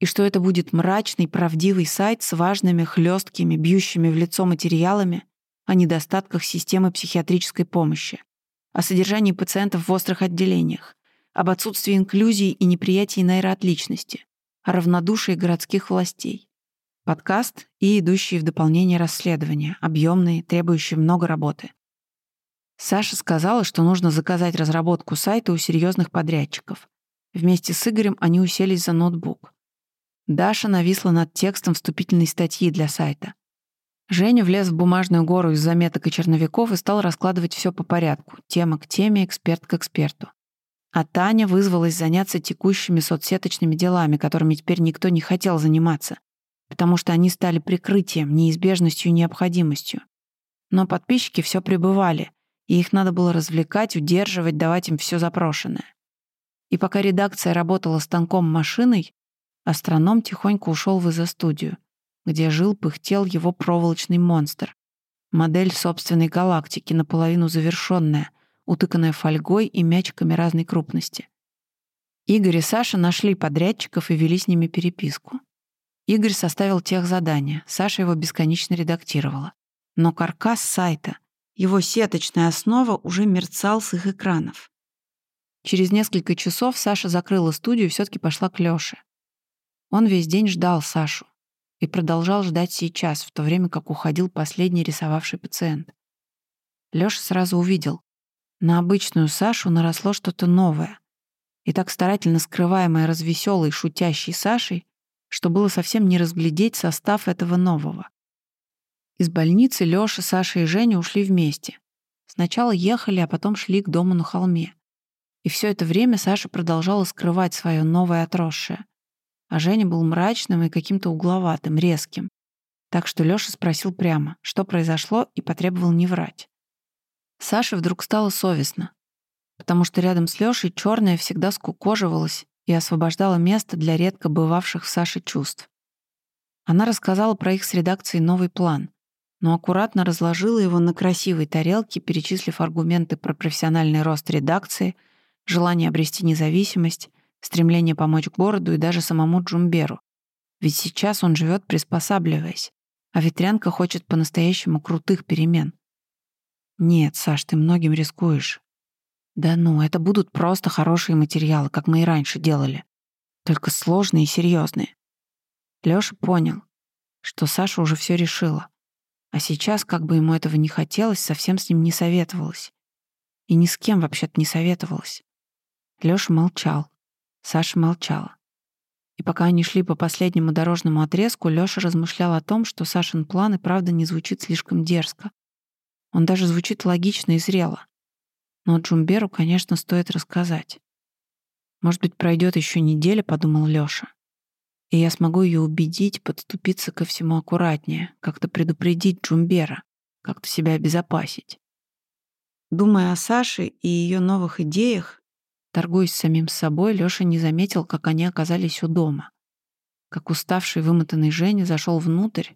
И что это будет мрачный, правдивый сайт с важными, хлесткими, бьющими в лицо материалами о недостатках системы психиатрической помощи, о содержании пациентов в острых отделениях, об отсутствии инклюзии и неприятии нейроотличности, о равнодушии городских властей. Подкаст и идущие в дополнение расследования, объемные, требующие много работы. Саша сказала, что нужно заказать разработку сайта у серьезных подрядчиков. Вместе с Игорем они уселись за ноутбук. Даша нависла над текстом вступительной статьи для сайта. Женя влез в бумажную гору из заметок и черновиков и стал раскладывать все по порядку, тема к теме, эксперт к эксперту. А Таня вызвалась заняться текущими соцсеточными делами, которыми теперь никто не хотел заниматься, потому что они стали прикрытием, неизбежностью и необходимостью. Но подписчики все пребывали, и их надо было развлекать, удерживать, давать им все запрошенное. И пока редакция работала станком машиной, астроном тихонько ушел в изо-студию, где жил, пыхтел его проволочный монстр. Модель собственной галактики, наполовину завершенная, утыканная фольгой и мячиками разной крупности. Игорь и Саша нашли подрядчиков и вели с ними переписку. Игорь составил тех задания, Саша его бесконечно редактировала. Но каркас сайта, его сеточная основа уже мерцал с их экранов. Через несколько часов Саша закрыла студию и все таки пошла к Лёше. Он весь день ждал Сашу и продолжал ждать сейчас, в то время как уходил последний рисовавший пациент. Лёша сразу увидел. На обычную Сашу наросло что-то новое. И так старательно скрываемое развеселой, шутящей Сашей что было совсем не разглядеть состав этого нового. Из больницы Лёша, Саша и Женя ушли вместе. Сначала ехали, а потом шли к дому на холме. И все это время Саша продолжала скрывать свое новое отросшее. А Женя был мрачным и каким-то угловатым, резким. Так что Лёша спросил прямо, что произошло, и потребовал не врать. Саше вдруг стало совестно, потому что рядом с Лёшей черная всегда скукоживалась и освобождала место для редко бывавших в Саше чувств. Она рассказала про их с редакцией новый план, но аккуратно разложила его на красивой тарелке, перечислив аргументы про профессиональный рост редакции, желание обрести независимость, стремление помочь городу и даже самому Джумберу. Ведь сейчас он живет приспосабливаясь, а ветрянка хочет по-настоящему крутых перемен. Нет, Саш, ты многим рискуешь. Да ну, это будут просто хорошие материалы, как мы и раньше делали. Только сложные и серьезные. Лёша понял, что Саша уже все решила. А сейчас, как бы ему этого не хотелось, совсем с ним не советовалась. И ни с кем вообще-то не советовалась. Лёша молчал. Саша молчала. И пока они шли по последнему дорожному отрезку, Лёша размышлял о том, что Сашин план и правда не звучит слишком дерзко. Он даже звучит логично и зрело. Но Джумберу, конечно, стоит рассказать. Может быть, пройдет еще неделя, подумал Лёша. И я смогу ее убедить подступиться ко всему аккуратнее, как-то предупредить Джумбера, как-то себя обезопасить. Думая о Саше и ее новых идеях, торгуясь самим собой, Лёша не заметил, как они оказались у дома. Как уставший, вымотанный Женя зашел внутрь,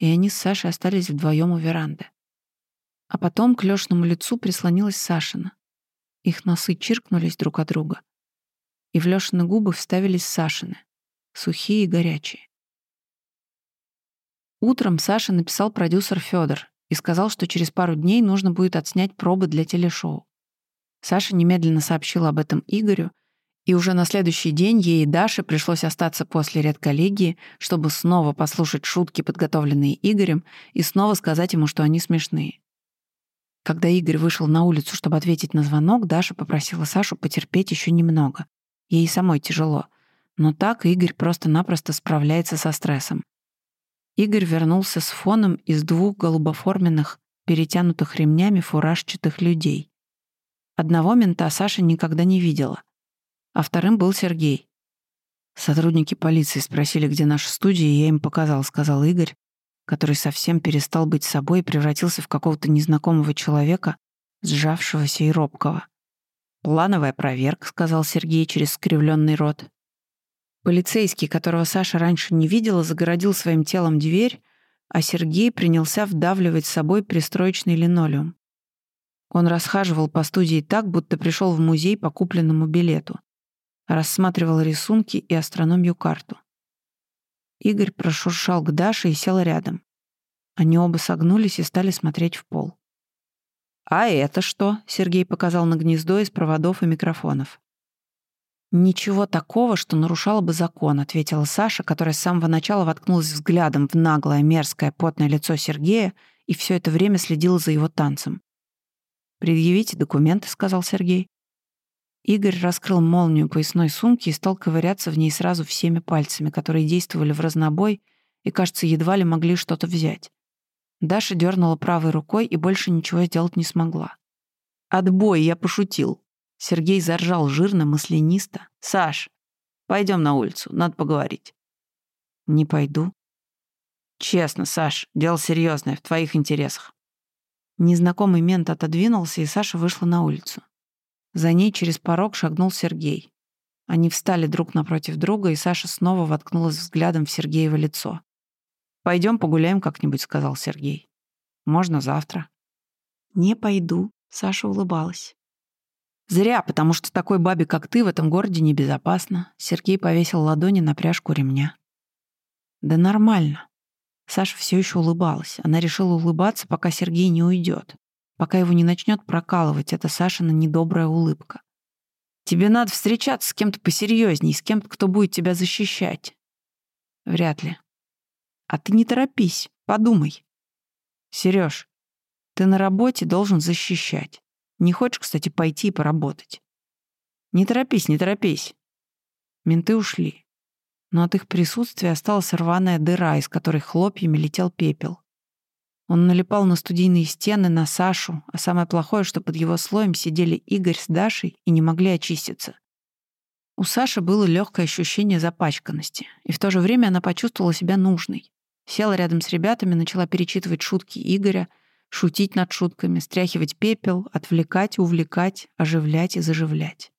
и они с Сашей остались вдвоем у веранды. А потом к Лёшному лицу прислонилась Сашина. Их носы чиркнулись друг от друга. И в Лёшины губы вставились Сашины, сухие и горячие. Утром Саша написал продюсер Федор и сказал, что через пару дней нужно будет отснять пробы для телешоу. Саша немедленно сообщила об этом Игорю, и уже на следующий день ей и Даше пришлось остаться после редколлегии, чтобы снова послушать шутки, подготовленные Игорем, и снова сказать ему, что они смешные. Когда Игорь вышел на улицу, чтобы ответить на звонок, Даша попросила Сашу потерпеть еще немного. Ей самой тяжело. Но так Игорь просто-напросто справляется со стрессом. Игорь вернулся с фоном из двух голубоформенных, перетянутых ремнями фуражчатых людей. Одного мента Саша никогда не видела, а вторым был Сергей. Сотрудники полиции спросили, где наша студия, и я им показал, сказал Игорь, который совсем перестал быть собой и превратился в какого-то незнакомого человека, сжавшегося и робкого. «Плановая проверка», — сказал Сергей через скривленный рот. Полицейский, которого Саша раньше не видела, загородил своим телом дверь, а Сергей принялся вдавливать с собой пристроечный линолеум. Он расхаживал по студии так, будто пришел в музей по купленному билету. Рассматривал рисунки и астрономию карту. Игорь прошуршал к Даше и сел рядом. Они оба согнулись и стали смотреть в пол. «А это что?» — Сергей показал на гнездо из проводов и микрофонов. «Ничего такого, что нарушало бы закон», — ответила Саша, которая с самого начала воткнулась взглядом в наглое, мерзкое, потное лицо Сергея и все это время следила за его танцем. «Предъявите документы», — сказал Сергей. Игорь раскрыл молнию поясной сумки и стал ковыряться в ней сразу всеми пальцами, которые действовали в разнобой и, кажется, едва ли могли что-то взять. Даша дернула правой рукой и больше ничего сделать не смогла. «Отбой, я пошутил!» Сергей заржал жирно, маслянисто. «Саш, пойдем на улицу, надо поговорить». «Не пойду». «Честно, Саш, дело серьезное, в твоих интересах». Незнакомый мент отодвинулся, и Саша вышла на улицу. За ней через порог шагнул Сергей. Они встали друг напротив друга, и Саша снова воткнулась взглядом в Сергеево лицо. Пойдем погуляем как-нибудь», — сказал Сергей. «Можно завтра». «Не пойду», — Саша улыбалась. «Зря, потому что такой бабе, как ты, в этом городе небезопасно». Сергей повесил ладони на пряжку ремня. «Да нормально». Саша все еще улыбалась. Она решила улыбаться, пока Сергей не уйдет пока его не начнет прокалывать эта Сашина недобрая улыбка. Тебе надо встречаться с кем-то посерьезней, с кем-то, кто будет тебя защищать. Вряд ли. А ты не торопись, подумай. Сереж, ты на работе должен защищать. Не хочешь, кстати, пойти и поработать? Не торопись, не торопись. Менты ушли. Но от их присутствия осталась рваная дыра, из которой хлопьями летел пепел. Он налипал на студийные стены, на Сашу, а самое плохое, что под его слоем сидели Игорь с Дашей и не могли очиститься. У Саши было легкое ощущение запачканности, и в то же время она почувствовала себя нужной. Села рядом с ребятами, начала перечитывать шутки Игоря, шутить над шутками, стряхивать пепел, отвлекать, увлекать, оживлять и заживлять.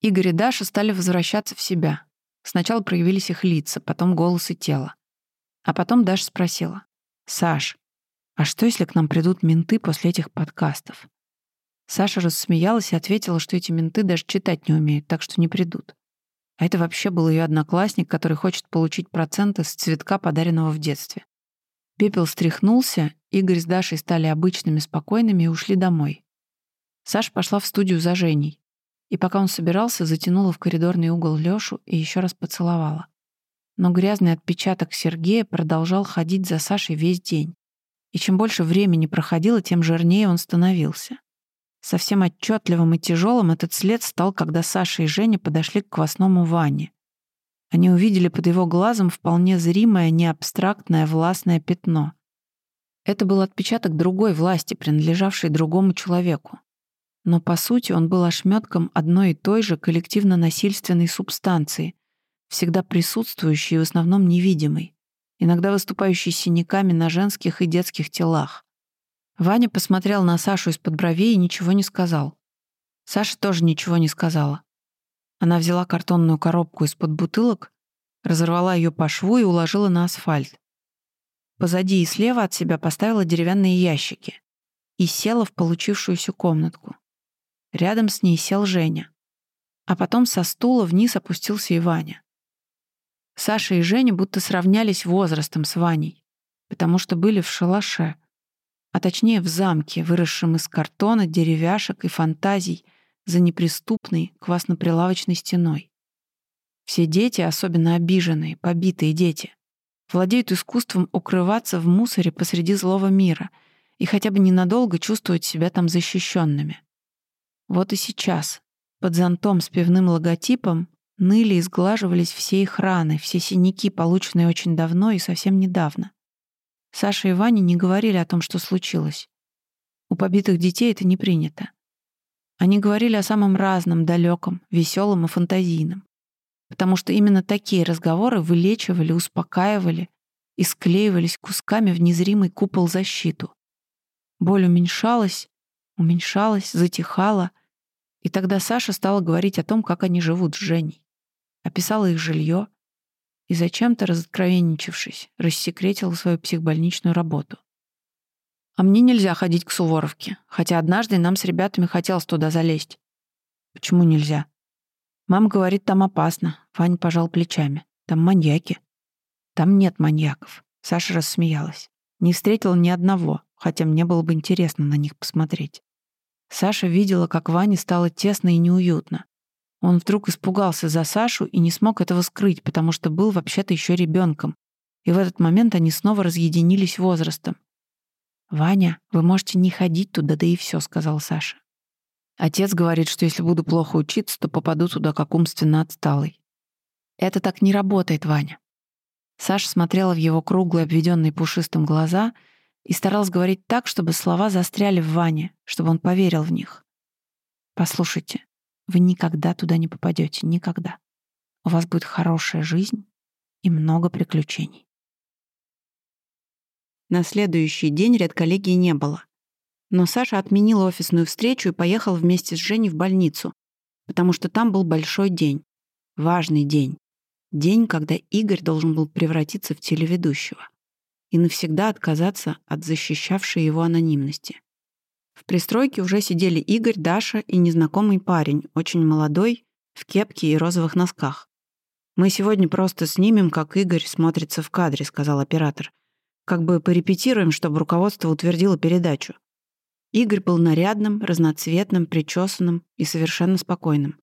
Игорь и Даша стали возвращаться в себя. Сначала проявились их лица, потом голос и тело. А потом Даша спросила. «Саш, а что, если к нам придут менты после этих подкастов? Саша рассмеялась и ответила, что эти менты даже читать не умеют, так что не придут. А это вообще был ее одноклассник, который хочет получить проценты с цветка, подаренного в детстве. Пепел стряхнулся, Игорь с Дашей стали обычными, спокойными и ушли домой. Саша пошла в студию за Женей. И пока он собирался, затянула в коридорный угол Лёшу и еще раз поцеловала. Но грязный отпечаток Сергея продолжал ходить за Сашей весь день. И чем больше времени проходило, тем жирнее он становился. Совсем отчетливым и тяжелым этот след стал, когда Саша и Женя подошли к квасному Ване. Они увидели под его глазом вполне зримое, не абстрактное властное пятно. Это был отпечаток другой власти, принадлежавшей другому человеку. Но по сути он был ошметком одной и той же коллективно-насильственной субстанции, всегда присутствующей и в основном невидимой иногда выступающий синяками на женских и детских телах. Ваня посмотрел на Сашу из-под бровей и ничего не сказал. Саша тоже ничего не сказала. Она взяла картонную коробку из-под бутылок, разорвала ее по шву и уложила на асфальт. Позади и слева от себя поставила деревянные ящики и села в получившуюся комнатку. Рядом с ней сел Женя. А потом со стула вниз опустился и Ваня. Саша и Женя будто сравнялись возрастом с Ваней. потому что были в шалаше, а точнее в замке, выросшем из картона, деревяшек и фантазий за неприступной квасно-прилавочной стеной. Все дети, особенно обиженные, побитые дети, владеют искусством укрываться в мусоре посреди злого мира и хотя бы ненадолго чувствовать себя там защищенными. Вот и сейчас, под зонтом с пивным логотипом, ныли и сглаживались все их раны, все синяки, полученные очень давно и совсем недавно. Саша и Ваня не говорили о том, что случилось. У побитых детей это не принято. Они говорили о самом разном, далеком, веселом и фантазийном потому что именно такие разговоры вылечивали, успокаивали и склеивались кусками в незримый купол защиту. Боль уменьшалась, уменьшалась, затихала, и тогда Саша стала говорить о том, как они живут с Женей. Описала их жилье и, зачем-то разоткровенничавшись, рассекретила свою психбольничную работу. «А мне нельзя ходить к Суворовке, хотя однажды нам с ребятами хотелось туда залезть». «Почему нельзя?» Мама говорит, там опасно. Ваня пожал плечами. Там маньяки. Там нет маньяков. Саша рассмеялась. Не встретила ни одного, хотя мне было бы интересно на них посмотреть. Саша видела, как Ване стало тесно и неуютно. Он вдруг испугался за Сашу и не смог этого скрыть, потому что был вообще-то еще ребенком. И в этот момент они снова разъединились возрастом. «Ваня, вы можете не ходить туда, да и все», — сказал Саша. Отец говорит, что если буду плохо учиться, то попаду туда как умственно отсталый. Это так не работает, Ваня. Саша смотрела в его круглые, обведенные пушистым глаза и старалась говорить так, чтобы слова застряли в Ване, чтобы он поверил в них. Послушайте, вы никогда туда не попадете, никогда. У вас будет хорошая жизнь и много приключений. На следующий день редколлегии не было. Но Саша отменила офисную встречу и поехал вместе с Женей в больницу, потому что там был большой день. Важный день. День, когда Игорь должен был превратиться в телеведущего и навсегда отказаться от защищавшей его анонимности. В пристройке уже сидели Игорь, Даша и незнакомый парень, очень молодой, в кепке и розовых носках. «Мы сегодня просто снимем, как Игорь смотрится в кадре», — сказал оператор. «Как бы порепетируем, чтобы руководство утвердило передачу». Игорь был нарядным, разноцветным, причесанным и совершенно спокойным.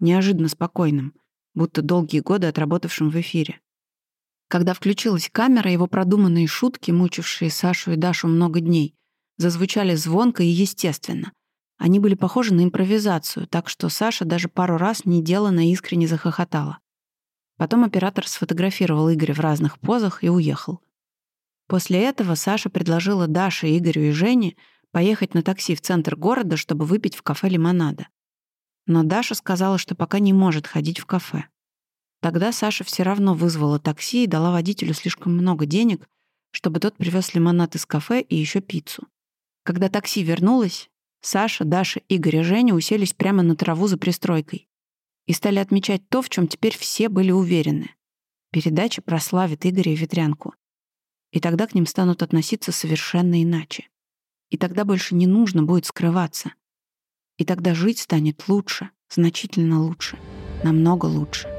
Неожиданно спокойным, будто долгие годы отработавшим в эфире. Когда включилась камера, его продуманные шутки, мучившие Сашу и Дашу много дней, зазвучали звонко и естественно. Они были похожи на импровизацию, так что Саша даже пару раз неделанно искренне захохотала. Потом оператор сфотографировал Игоря в разных позах и уехал. После этого Саша предложила Даше, Игорю и Жене поехать на такси в центр города, чтобы выпить в кафе лимонада. Но Даша сказала, что пока не может ходить в кафе. Тогда Саша все равно вызвала такси и дала водителю слишком много денег, чтобы тот привез лимонад из кафе и еще пиццу. Когда такси вернулось, Саша, Даша, Игорь и Женя уселись прямо на траву за пристройкой и стали отмечать то, в чем теперь все были уверены. Передача прославит Игоря и Ветрянку. И тогда к ним станут относиться совершенно иначе. И тогда больше не нужно будет скрываться. И тогда жить станет лучше, значительно лучше, намного лучше.